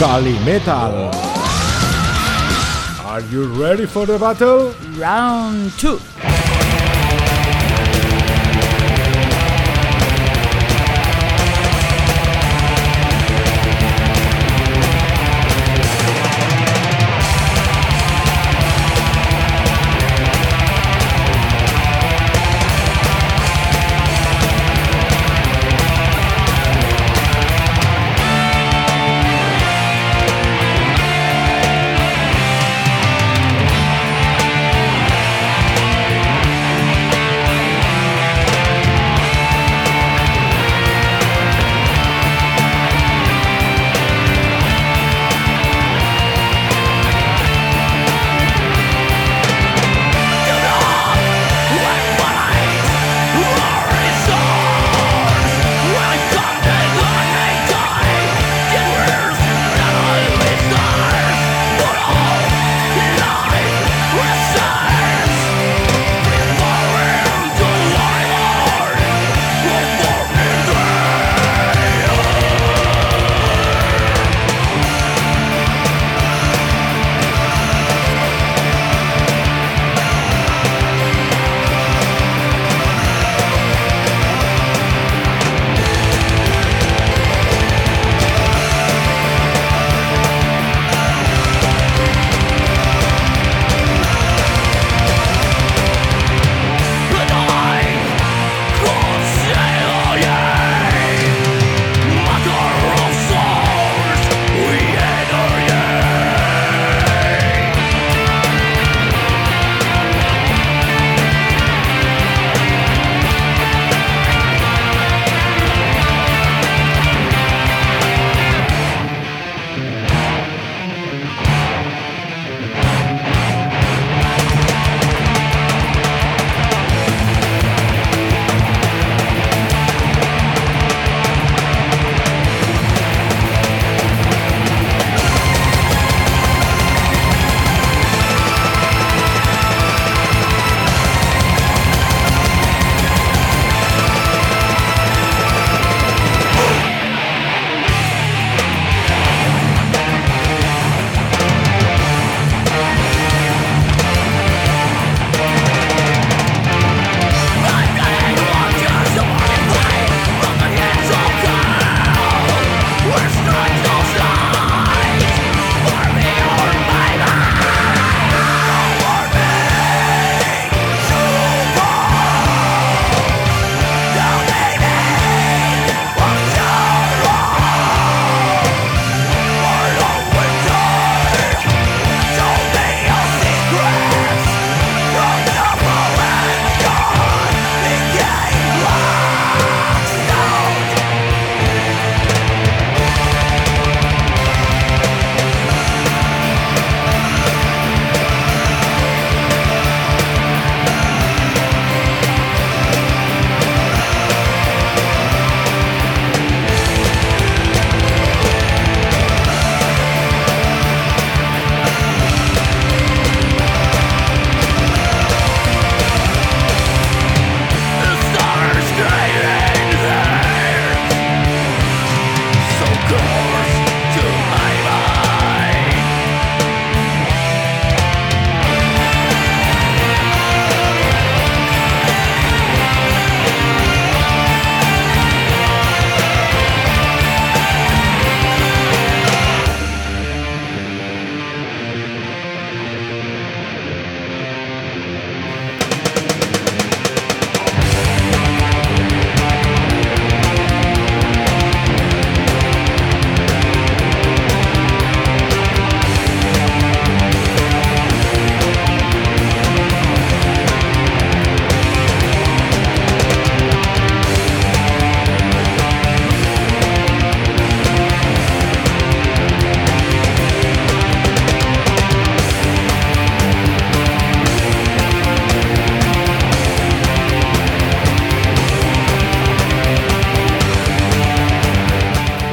Kali Metal. Are you ready for the battle? Round 2.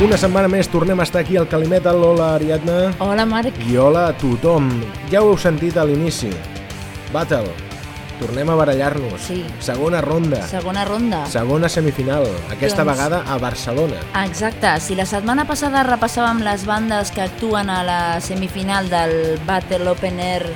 Una setmana més tornem a estar aquí al Calimeta. Lola, Ariadna. Hola, Marc. I hola a tothom. Ja ho heu sentit a l'inici. Battle. Tornem a barallar-nos. Sí. Segona ronda. Segona ronda. Segona semifinal. Aquesta doncs... vegada a Barcelona. Exacte. Si la setmana passada repassàvem les bandes que actuen a la semifinal del Battle Open Air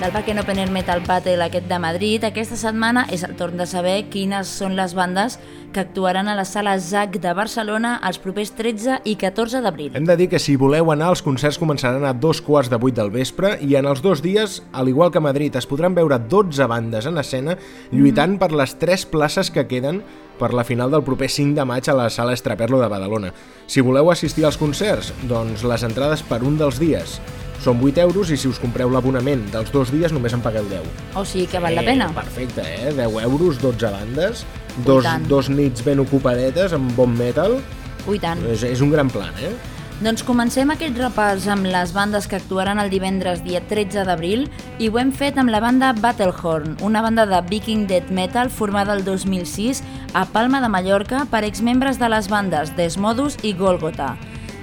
del Backen Open Air Metal Battle aquest de Madrid, aquesta setmana és el torn de saber quines són les bandes que actuaran a la sala ZAC de Barcelona els propers 13 i 14 d'abril. Hem de dir que si voleu anar, els concerts començaran a dos quarts de vuit del vespre i en els dos dies, al igual que a Madrid, es podran veure 12 bandes en escena lluitant per les tres places que queden per la final del proper 5 de maig a la sala Estraperlo de Badalona. Si voleu assistir als concerts, doncs les entrades per un dels dies són 8 euros i si us compreu l'abonament dels dos dies només en pagueu 10. O sigui que val la pena. Eh, perfecte, eh? 10 euros, 12 bandes, dos, dos nits ben ocupadetes amb bon metal. Ui, tant. És, és un gran plan, eh? Doncs comencem aquest repàs amb les bandes que actuaran el divendres dia 13 d'abril i ho hem fet amb la banda Battlehorn, una banda de viking death metal formada el 2006 a Palma de Mallorca per exmembres de les bandes Desmodus i Golgotha.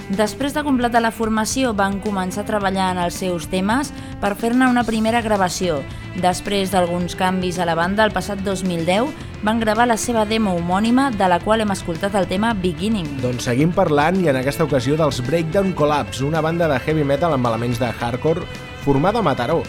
Després de completar la formació van començar a treballar en els seus temes per fer-ne una primera gravació. Després d'alguns canvis a la banda, el passat 2010 van gravar la seva demo homònima de la qual hem escoltat el tema Beginning. Doncs seguim parlant i en aquesta ocasió dels Breakdown Collapse, una banda de heavy metal amb elements de hardcore formada a Mataró,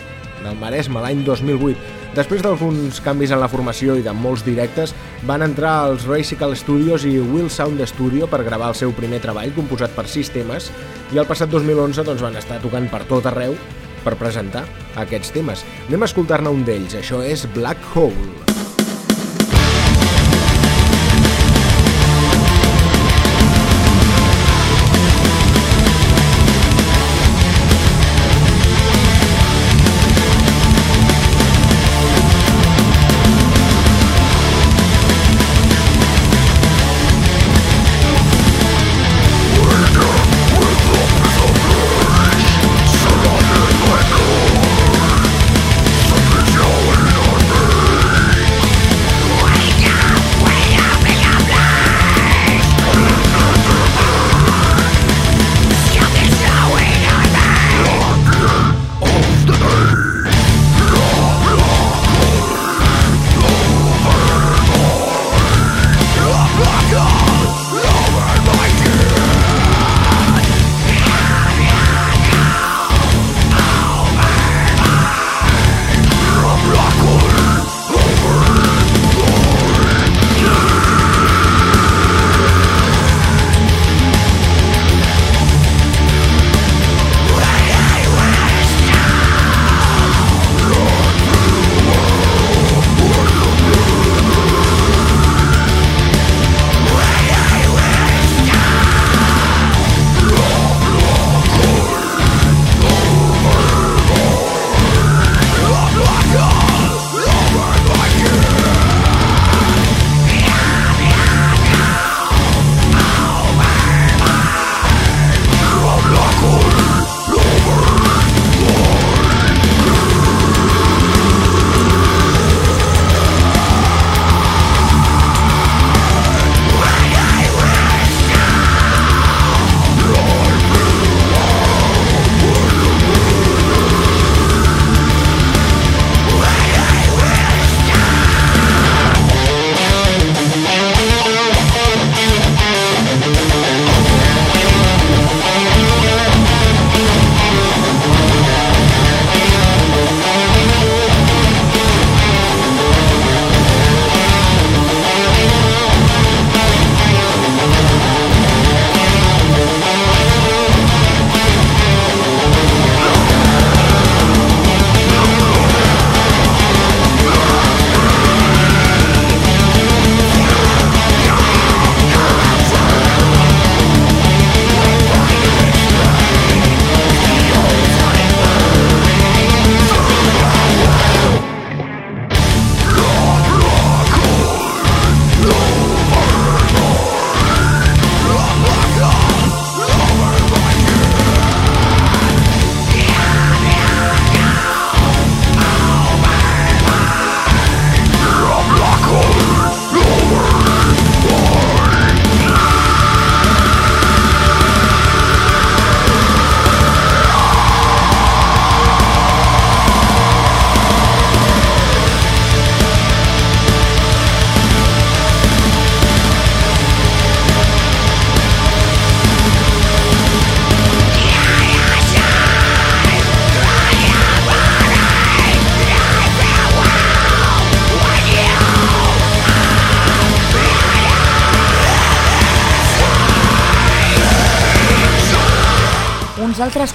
del Maresme, l'any 2008. Després d'alguns canvis en la formació i de molts directes, van entrar als Racical Studios i Will Sound Studio per gravar el seu primer treball, composat per sis temes, i el passat 2011 doncs, van estar tocant per tot arreu per presentar aquests temes. Anem a escoltar-ne un d'ells, això és Black Hole.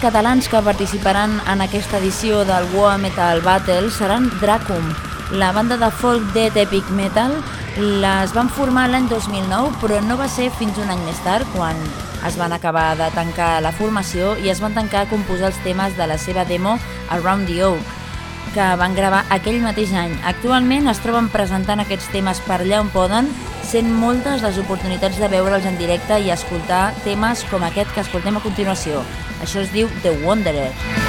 Catalans que participaran en aquesta edició del War Metal Battle seran Dracum, la banda de folk death epic metal. Les van formar l'any 2009, però no va ser fins un any més tard, quan es van acabar de tancar la formació i es van tancar a composar els temes de la seva demo Around the Oak, que van gravar aquell mateix any. Actualment es troben presentant aquests temes per allà on poden, sent moltes les oportunitats de veure'ls en directe i escoltar temes com aquest que escoltem a continuació. Això es diu The Wanderer.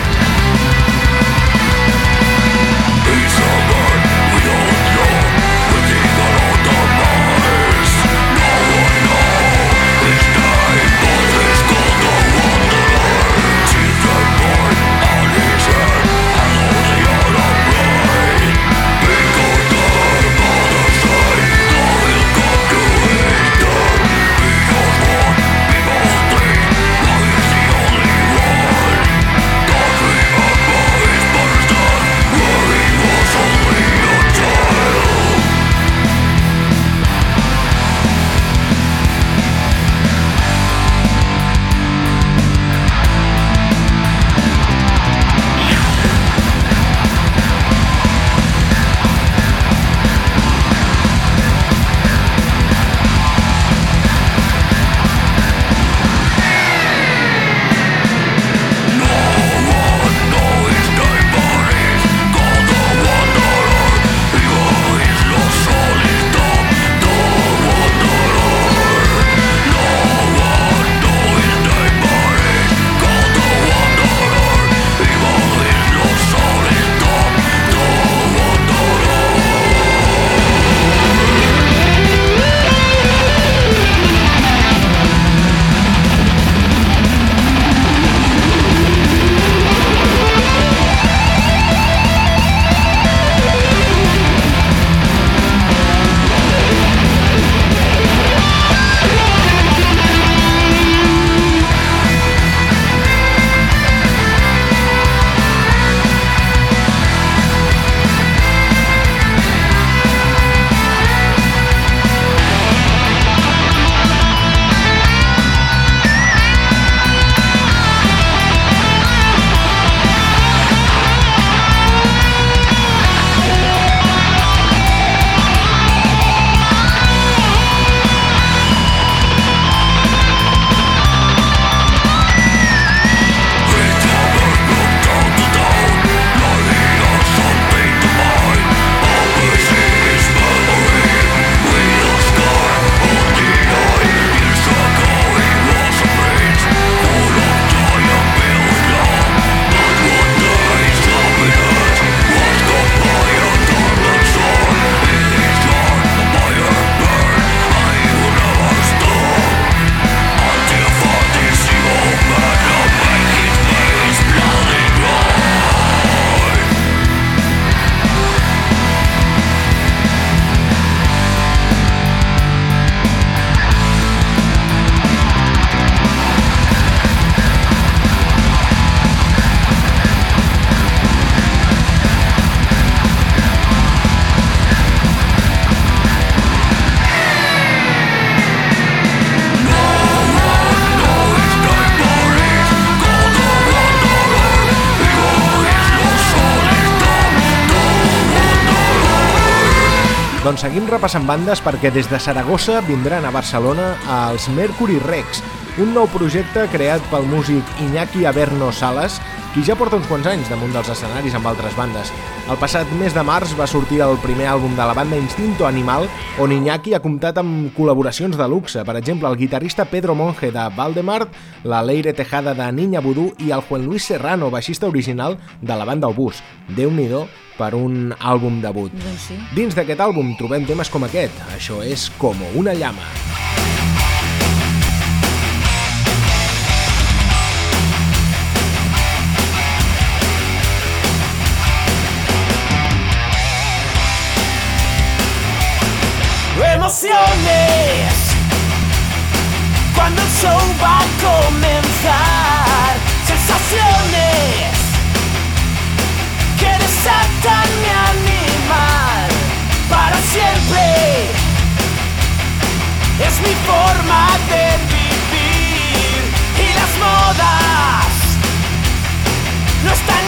Doncs seguim repassant bandes perquè des de Saragossa vindran a Barcelona els Mercury Rex, un nou projecte creat pel músic Iñaki Averno Salas, qui ja porta uns quants anys damunt dels escenaris amb altres bandes. El passat mes de març va sortir el primer àlbum de la banda Instinto Animal, on Iñaki ha comptat amb col·laboracions de luxe, per exemple el guitarrista Pedro Monge de Valdemar, la Leire Tejada de Niña Vudú i el Juan Luis Serrano, baixista original de la banda Obús. Déu-n'hi-do per un àlbum debut. Doncs sí. Dins d'aquest àlbum trobem temes com aquest, això és Como una llama. Emociones cuando el show va a comenzar. Sensaciones que desatan mi animal para siempre. Es mi forma de vivir y las modas no están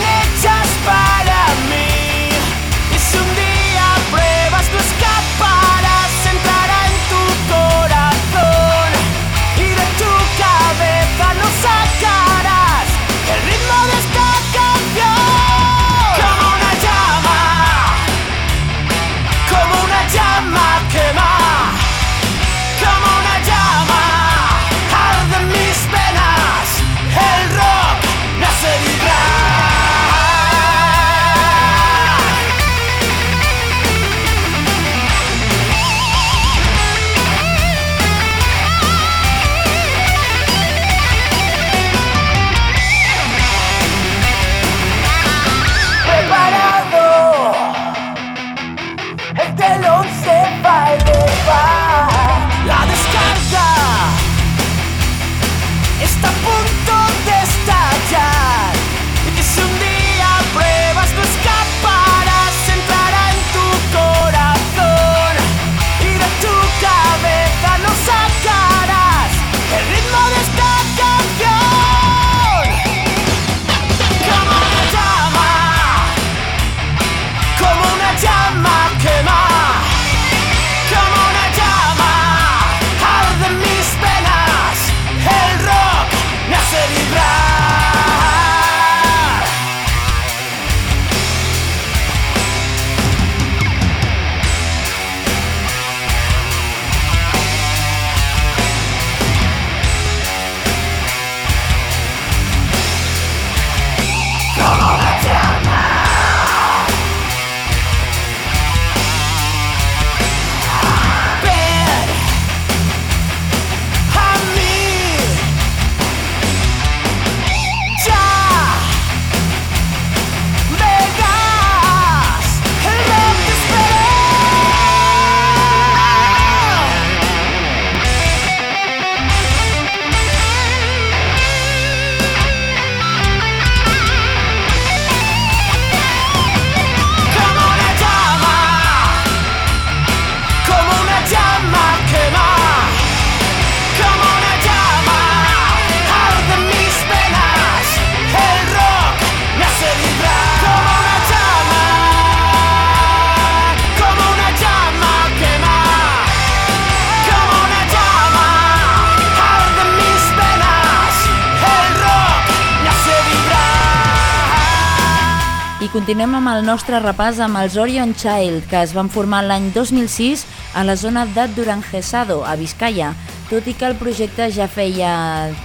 continuem amb el nostre repàs amb els Orion Child, que es van formar l'any 2006 a la zona de Durangesado, a Vizcaya, tot i que el projecte ja feia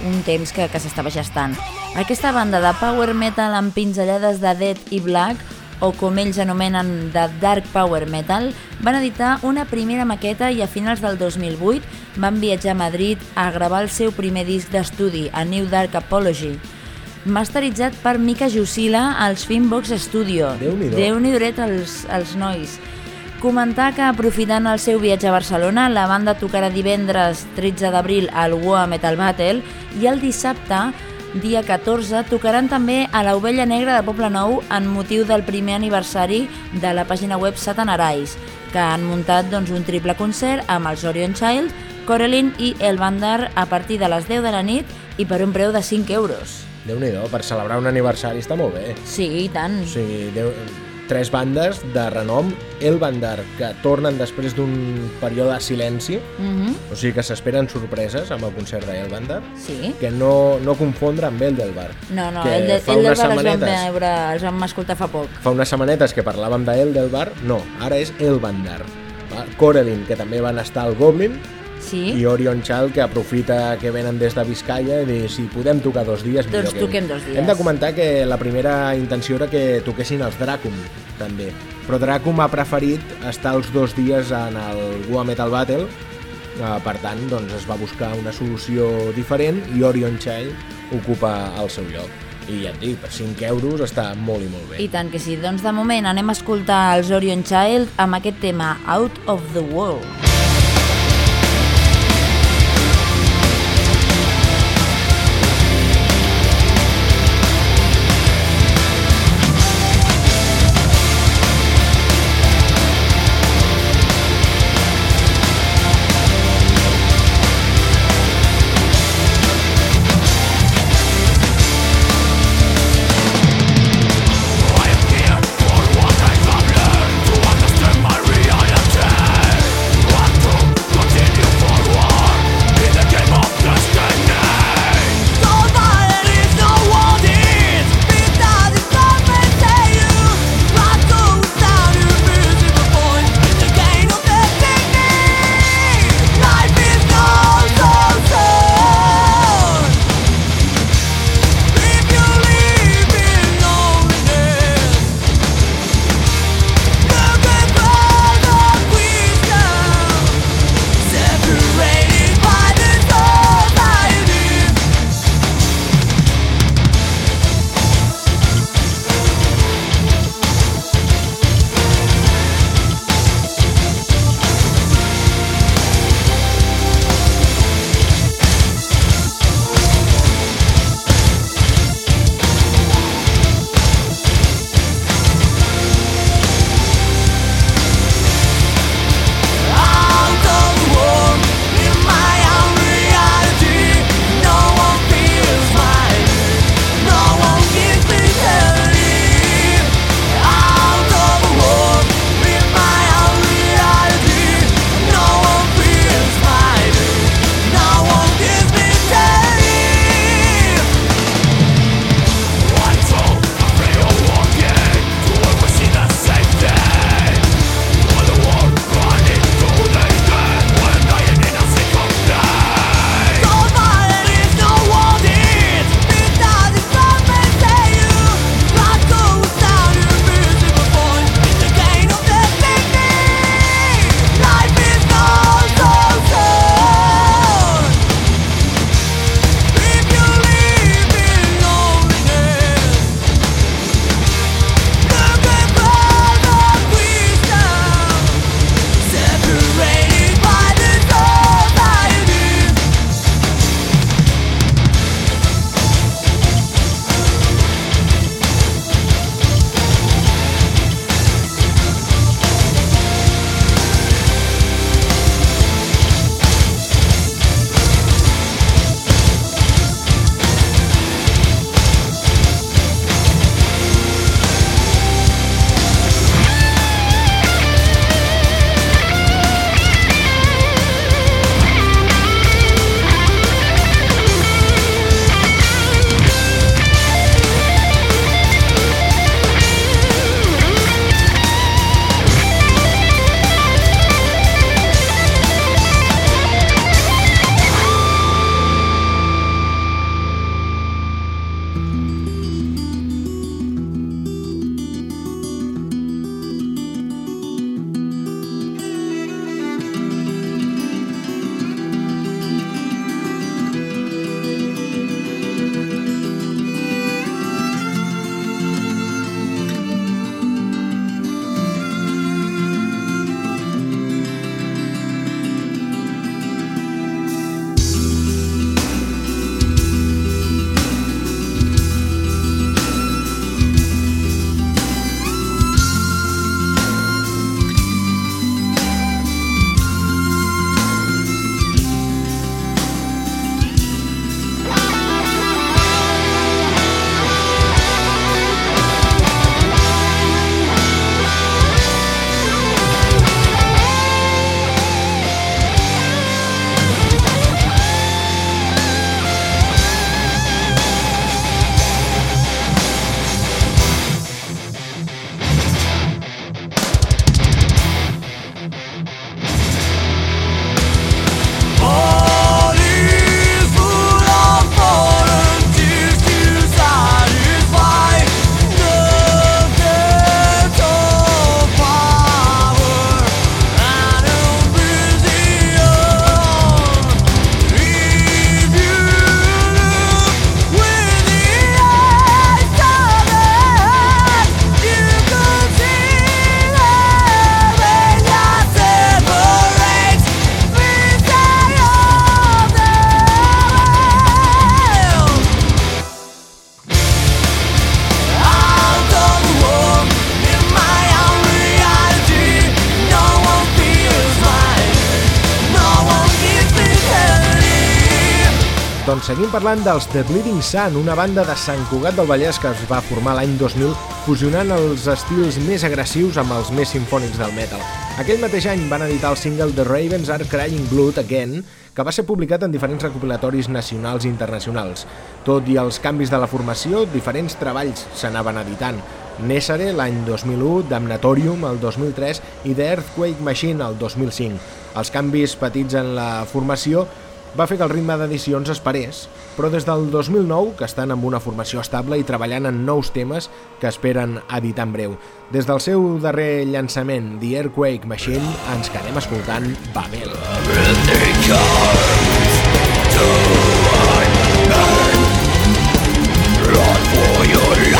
un temps que, que s'estava gestant. Aquesta banda de power metal amb pinzellades de Dead i Black o com ells anomenen de Dark Power Metal, van editar una primera maqueta i a finals del 2008 van viatjar a Madrid a gravar el seu primer disc d'estudi, a New Dark Apology, masteritzat per Mika Jusila als Finbox Studio. Déu-n'hi-do. Déu-n'hi dret els, els nois. Comentar que aprofitant el seu viatge a Barcelona, la banda tocarà divendres 13 d'abril al Woa Metal Battle i el dissabte dia 14, tocaran també a l'Ovella Negra de Poble Nou en motiu del primer aniversari de la pàgina web Satanarais, que han muntat doncs, un triple concert amb els Orion Child, Corelin i El Bandar a partir de les 10 de la nit i per un preu de 5 euros. Déu nhi per celebrar un aniversari està molt bé. Sí, i tant. O sigui, Déu... tres bandes de renom, El Bandar, que tornen després d'un període de silenci, Mhm, o sigui que s'esperen sorpreses amb el concert d'El Bandar, Sí. que no, no confondre amb el del bar. No, no, el, de, el del bar els vam veure, els vam escoltar fa poc. Fa unes setmanetes que parlàvem d'El del bar, no, ara és El Bandar. Va? Corelin, que també van estar al Goblin, Sí? i Orion Child, que aprofita que venen des de Vizcaya i dir, si podem tocar dos dies, millor Doncs que toquem un. dos dies. Hem de comentar que la primera intenció era que toquessin els Dracum, també. Però Dracum ha preferit estar els dos dies en el Goa Metal Battle, eh, per tant, doncs es va buscar una solució diferent i Orion Child ocupa el seu lloc. I ja et dic, per 5 euros està molt i molt bé. I tant que sí. Doncs de moment anem a escoltar els Orion Child amb aquest tema Out of the World. Parlant dels The Bleeding Sun, una banda de Sant Cugat del Vallès que es va formar l'any 2000 fusionant els estils més agressius amb els més sinfònics del metal. Aquell mateix any van editar el single The Ravens Are Crying Blood Again, que va ser publicat en diferents recopilatoris nacionals i internacionals. Tot i els canvis de la formació, diferents treballs s'anaven editant. Nessare l'any 2001, Damnatorium el 2003 i The Earthquake Machine el 2005. Els canvis petits en la formació va fer que el ritme d'edicions es parés, però des del 2009 que estan amb una formació estable i treballant en nous temes que esperen editar en breu. Des del seu darrer llançament, The Airquake Machine, ens quedem escoltant Babel. Your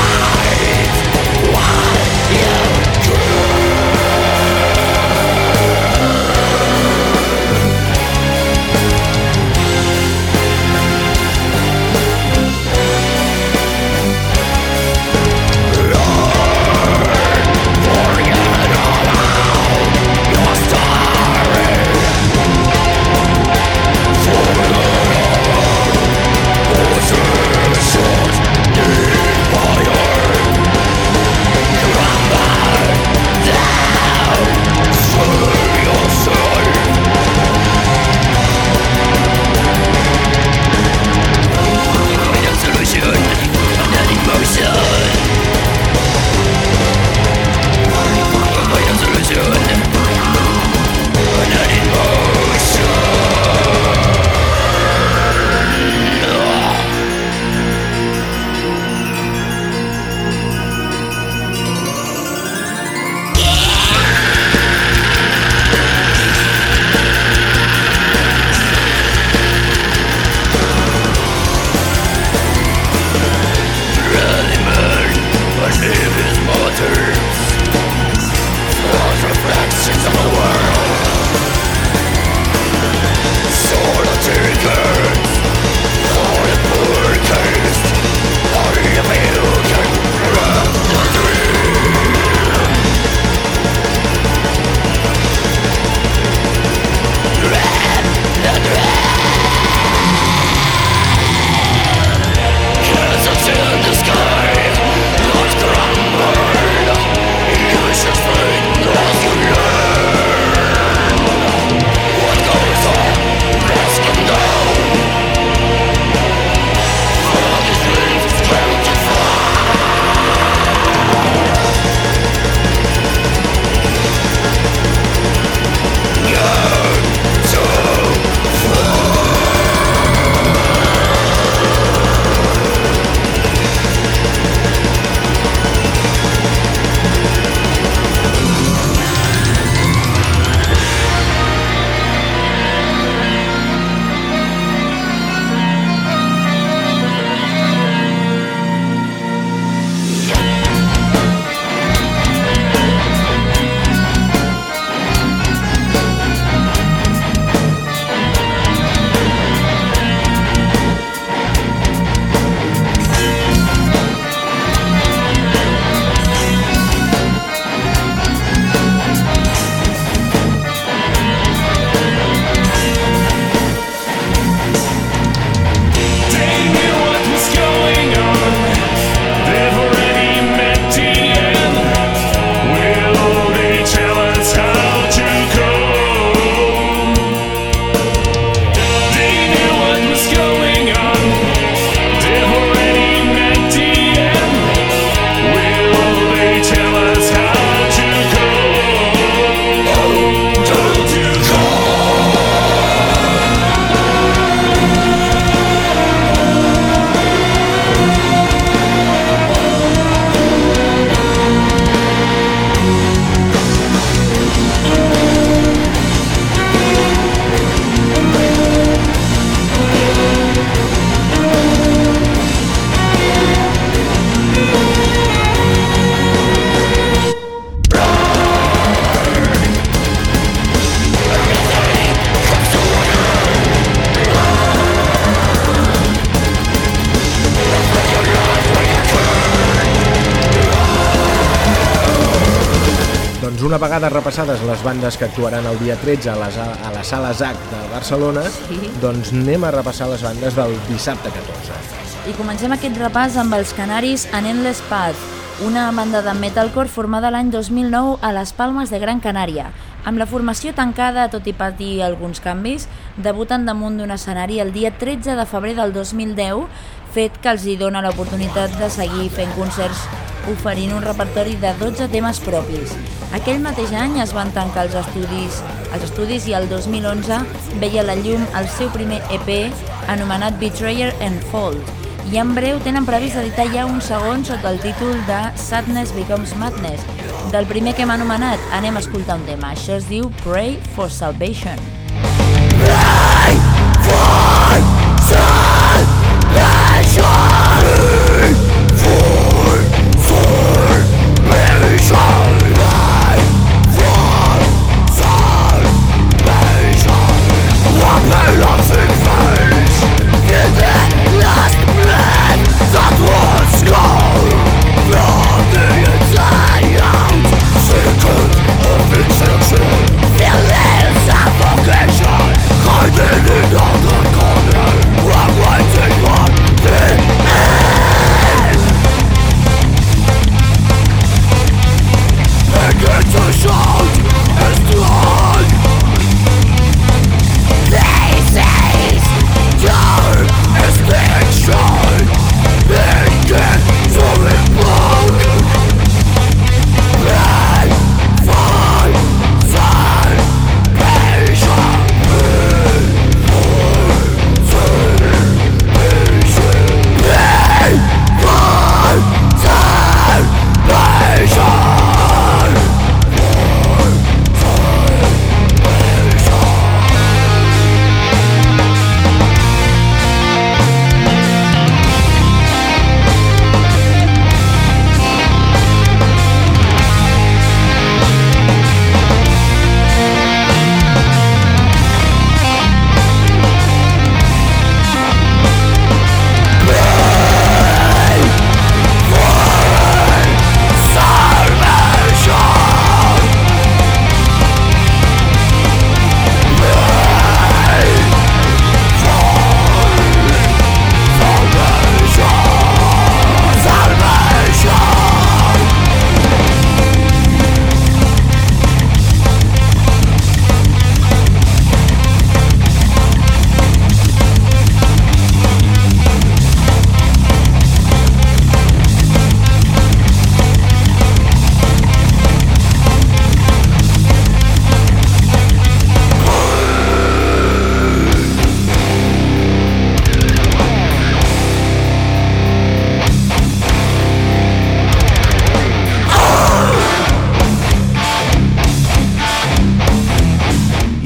Una vegada repassades les bandes que actuaran el dia 13 a la, a la sala ZAC de Barcelona, Sí. doncs anem a repassar les bandes del dissabte 14. I comencem aquest repàs amb els canaris en Endless Path, una banda de metalcore formada l'any 2009 a les Palmes de Gran Canària. Amb la formació tancada, tot i patir alguns canvis, debuten damunt d'un escenari el dia 13 de febrer del 2010, fet que els hi dona l'oportunitat de seguir fent concerts oferint un repertori de 12 temes propis. Aquell mateix any es van tancar els estudis, els estudis i el 2011 veia la llum el seu primer EP anomenat Betrayer and Fold, i en breu tenen previst editar ja un segon sota el títol de Sadness Becomes Madness. Del primer que hem anomenat anem a escoltar un tema. Això es diu Pray for Salvation. soul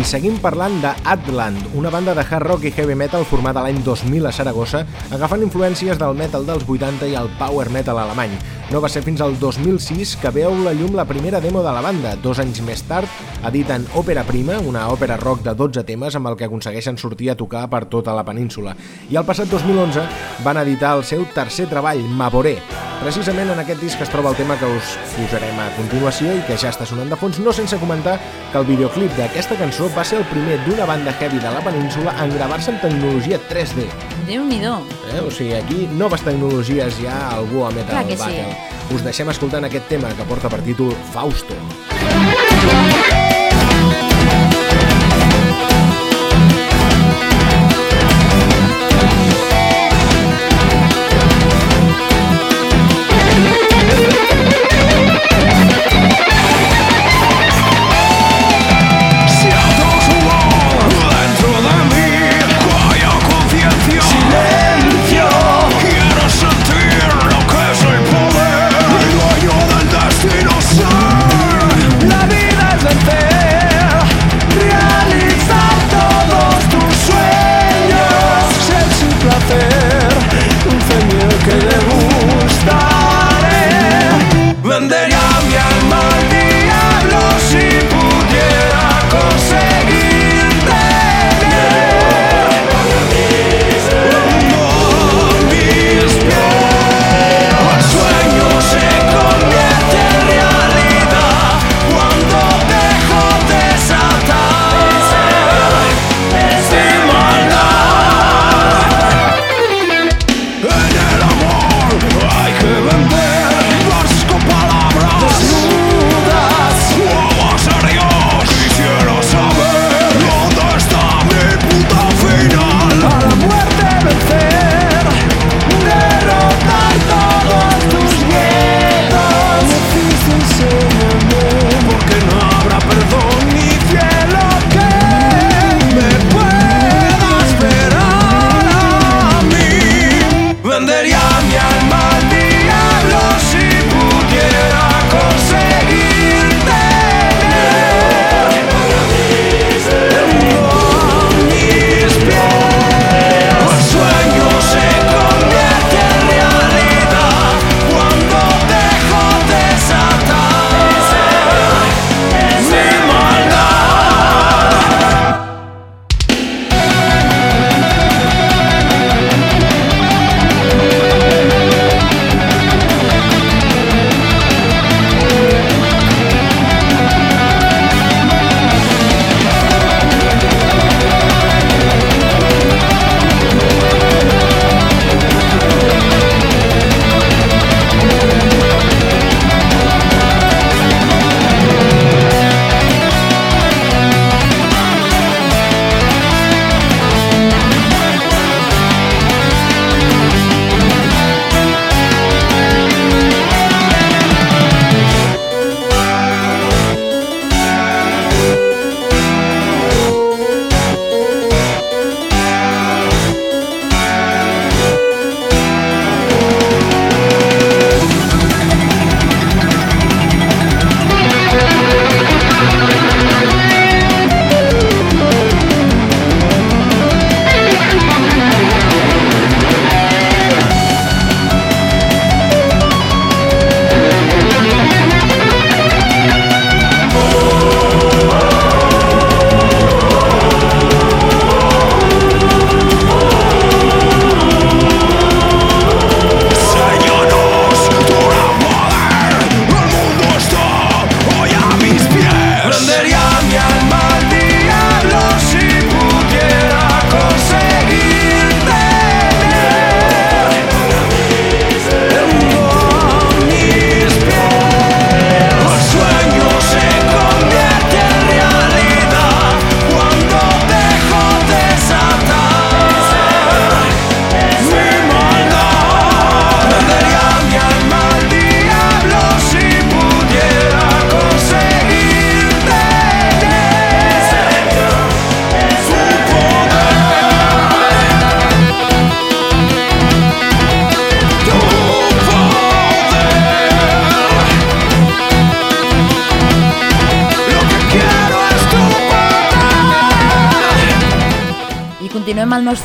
seguim parlant de Atland, una banda de hard rock i heavy metal formada l'any 2000 a Saragossa, agafant influències del metal dels 80 i el power metal alemany. No va ser fins al 2006 que veu la llum la primera demo de la banda. Dos anys més tard editen Òpera Prima, una òpera rock de 12 temes amb el que aconsegueixen sortir a tocar per tota la península. I el passat 2011 van editar el seu tercer treball, Maboré. Precisament en aquest disc es troba el tema que us posarem a continuació i que ja està sonant de fons, no sense comentar que el videoclip d'aquesta cançó va ser el primer d'una banda heavy de la península en gravar-se en tecnologia 3D. Déu-n'hi-do. Eh? O sigui, aquí noves tecnologies ja algú a Metal que sí. Battle. Us deixem escoltant aquest tema que porta per títol Fausto. Siento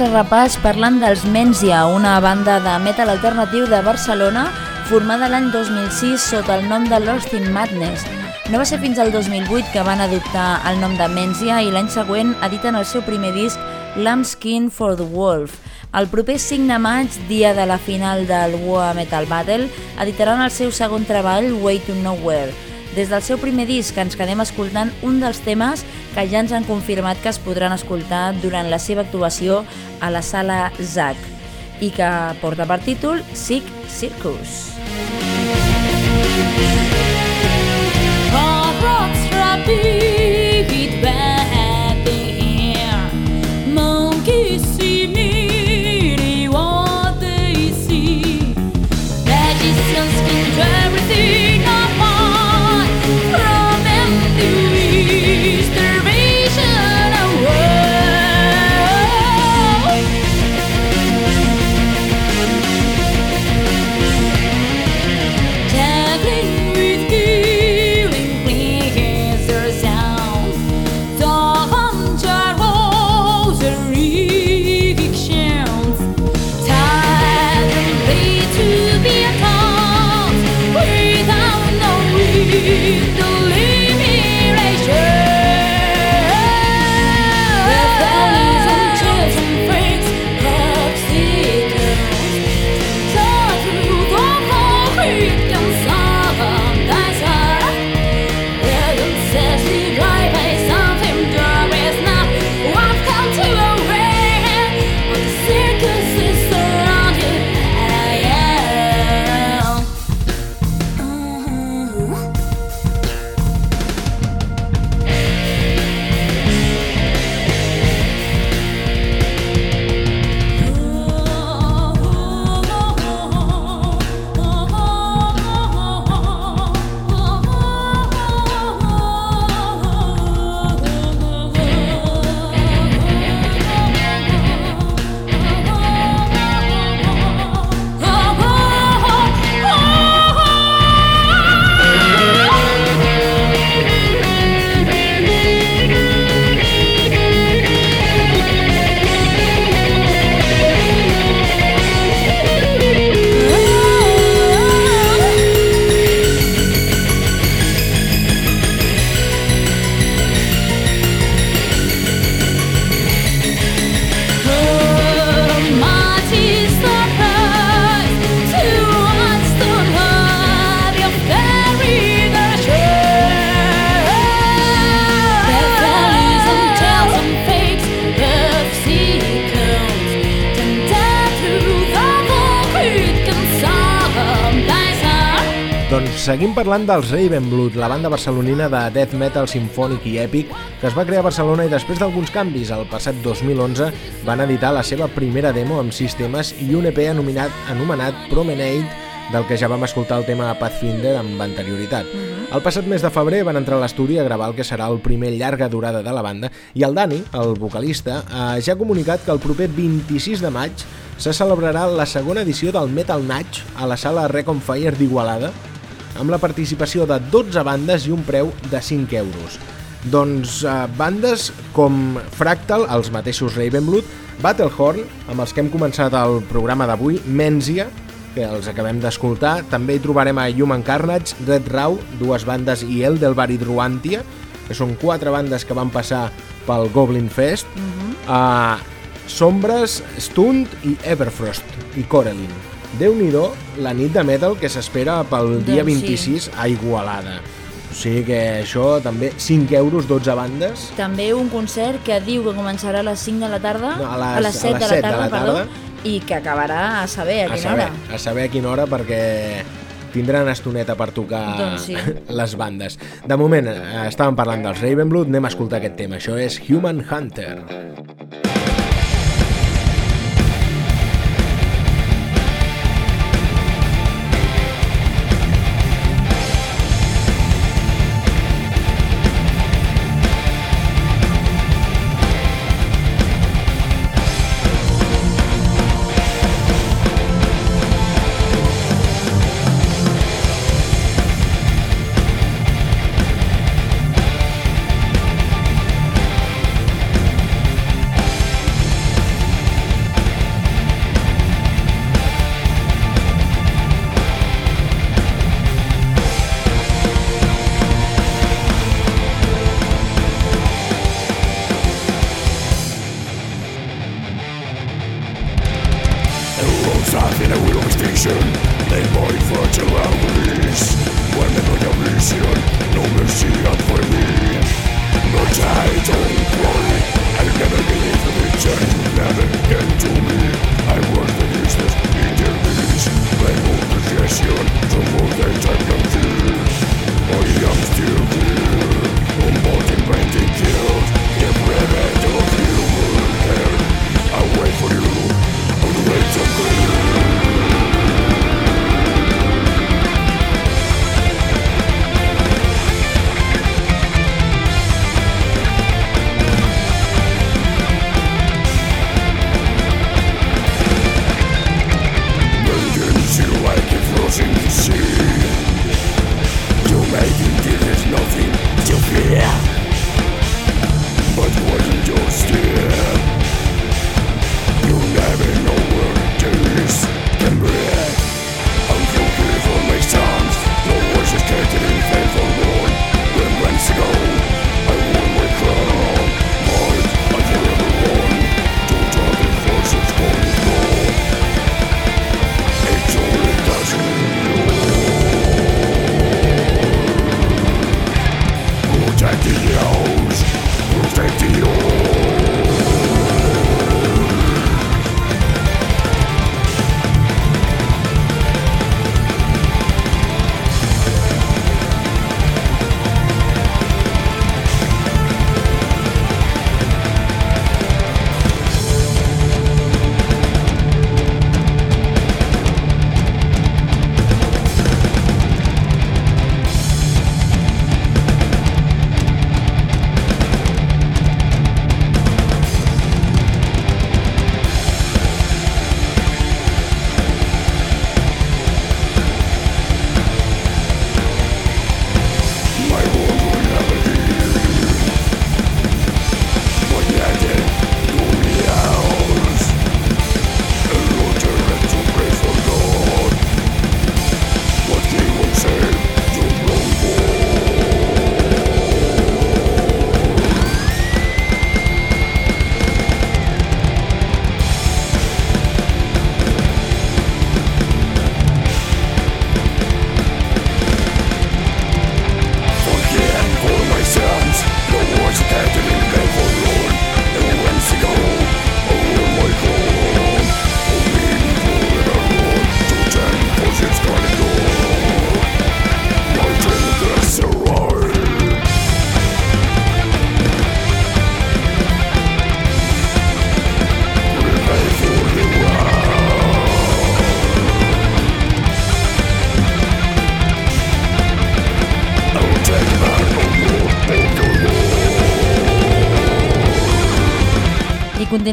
nostre repàs parlant dels Menzia, una banda de metal alternatiu de Barcelona formada l'any 2006 sota el nom de Lost in Madness. No va ser fins al 2008 que van adoptar el nom de Menzia i l'any següent editen el seu primer disc Lambskin for the Wolf. El proper 5 de maig, dia de la final del WoA Metal Battle, editaran el seu segon treball, Way to Nowhere. Des del seu primer disc ens quedem escoltant un dels temes que ja ens han confirmat que es podran escoltar durant la seva actuació a la sala ZAC i que porta per títol Sick Circus. Pop seguim parlant dels Ravenblood, la banda barcelonina de death metal sinfònic i èpic que es va crear a Barcelona i després d'alguns canvis el passat 2011 van editar la seva primera demo amb sis temes i un EP anomenat, anomenat Promenade del que ja vam escoltar el tema Pathfinder amb anterioritat. El passat mes de febrer van entrar a l'estudi a gravar el que serà el primer llarga durada de la banda i el Dani, el vocalista, eh, ja ha comunicat que el proper 26 de maig se celebrarà la segona edició del Metal Natch a la sala Recon Fire d'Igualada amb la participació de 12 bandes i un preu de 5 euros. Doncs eh, bandes com Fractal, els mateixos Ravenblood, Battlehorn, amb els que hem començat el programa d'avui, Menzia, que els acabem d'escoltar, també hi trobarem a Human Carnage, Red Raw, dues bandes i Eldelbar i Druantia, que són quatre bandes que van passar pel Goblin Fest, uh Sombres, Stunt i Everfrost i Corelin. Déu nhi la nit de metal que s'espera pel dia Doncs sí. 26 a Igualada. O sigui que això també 5 euros, 12 bandes. També un concert que diu que començarà a les 5 de la tarda, No, a les- 7, a les de, la 7 de tarda, la perdó, tarda. i que acabarà a saber a, a quina saber, hora. a saber a quina hora perquè tindran estoneta per tocar Doncs sí. les bandes. De moment, eh, estàvem parlant dels Ravenblood, anem a escoltar aquest tema. Això és Human Hunter.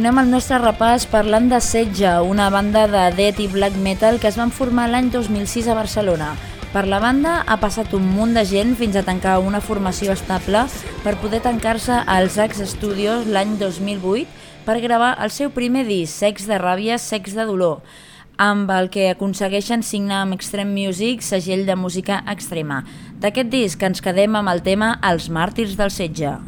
Continuem el nostre repàs parlant de Setge, una banda de death i black metal que es van formar l'any 2006 a Barcelona. Per la banda ha passat un munt de gent fins a tancar una formació estable per poder tancar-se als Axe Studios l'any 2008 per gravar el seu primer disc, Sex de ràbia, Sex de dolor, amb el que aconsegueixen signar amb Extreme Music, segell de música extrema. D'aquest disc ens quedem amb el tema Els màrtirs del setge.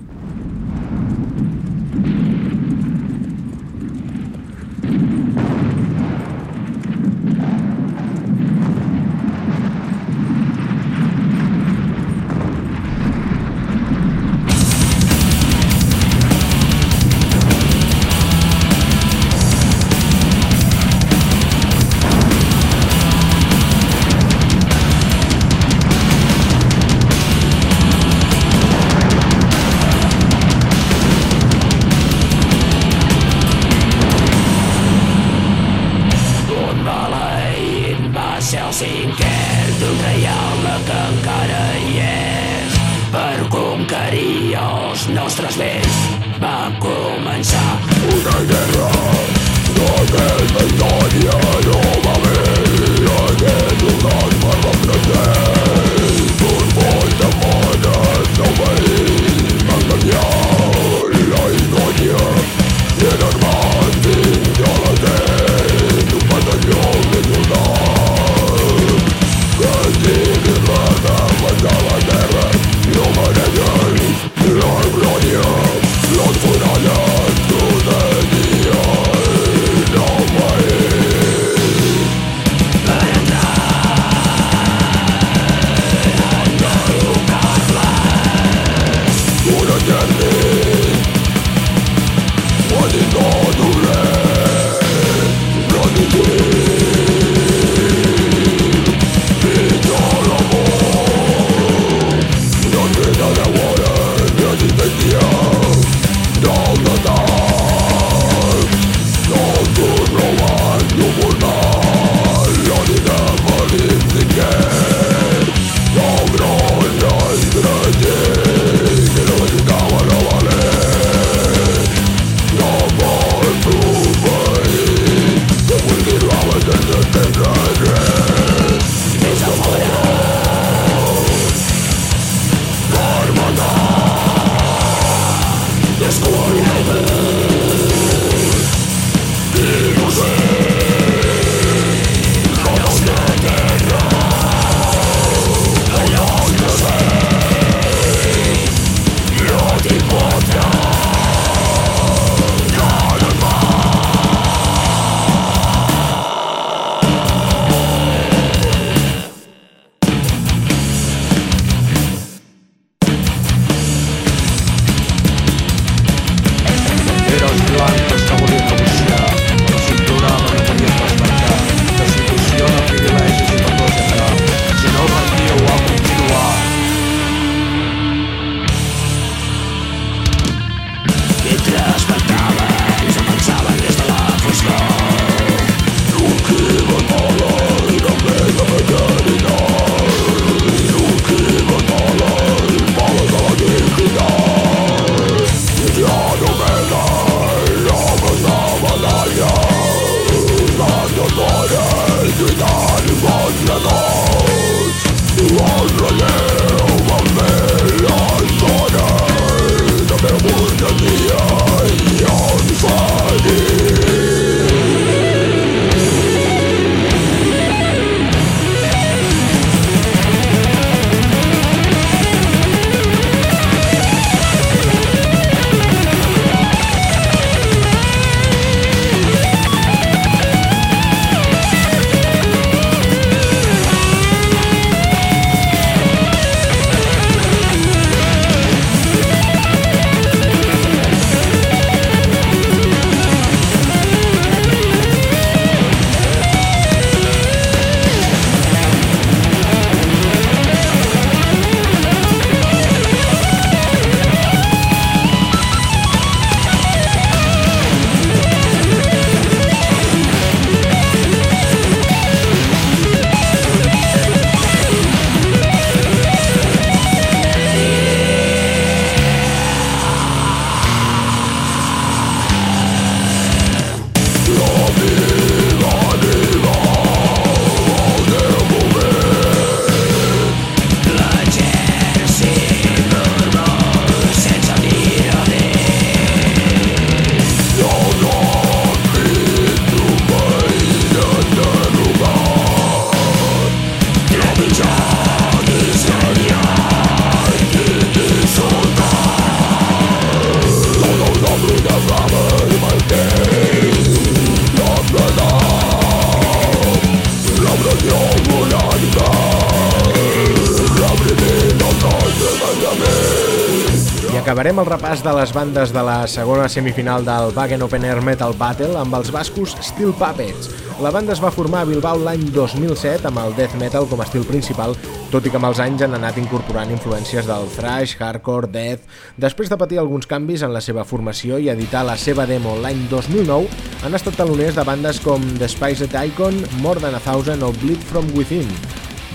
Acabarem el repàs de les bandes de la segona semifinal del Wagen Open Air Metal Battle amb els bascos Steel Puppets. La banda es va formar a Bilbao l'any 2007 amb el death metal com a estil principal, tot i que amb els anys han anat incorporant influències del thrash, hardcore, death... Després de patir alguns canvis en la seva formació i editar la seva demo l'any 2009, han estat taloners de bandes com The Spiced Icon, More Than a Thousand o Bleed From Within.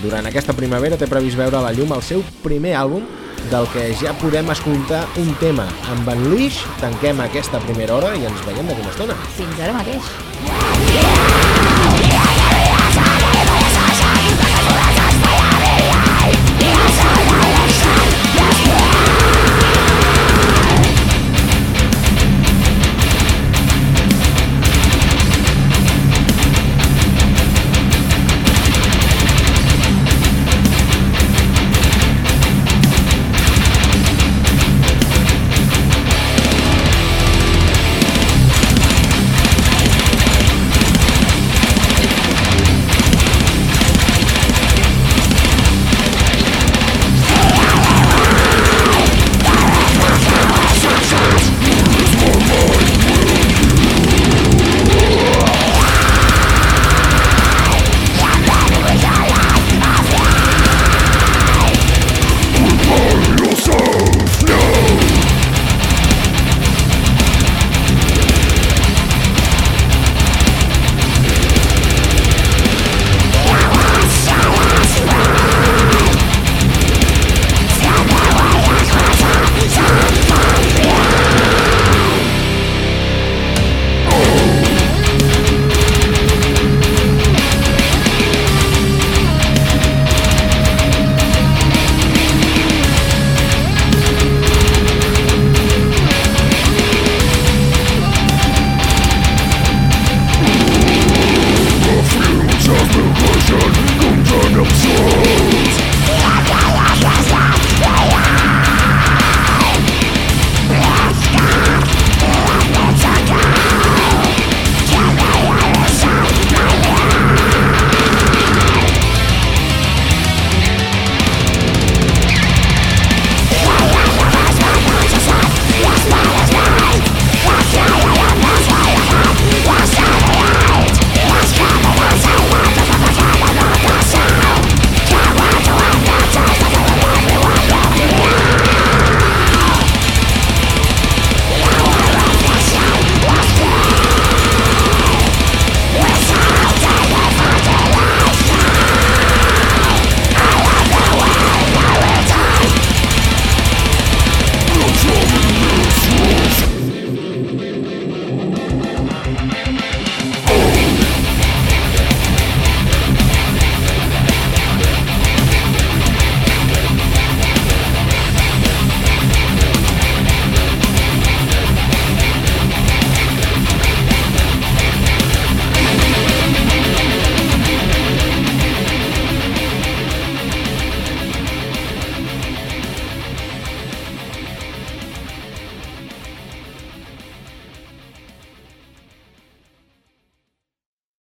Durant aquesta primavera té previst veure a la llum el seu primer àlbum del que ja podem escoltar un tema. Amb Unleash tanquem aquesta primera hora i ens veiem d'aquí una estona. Fins ara mateix.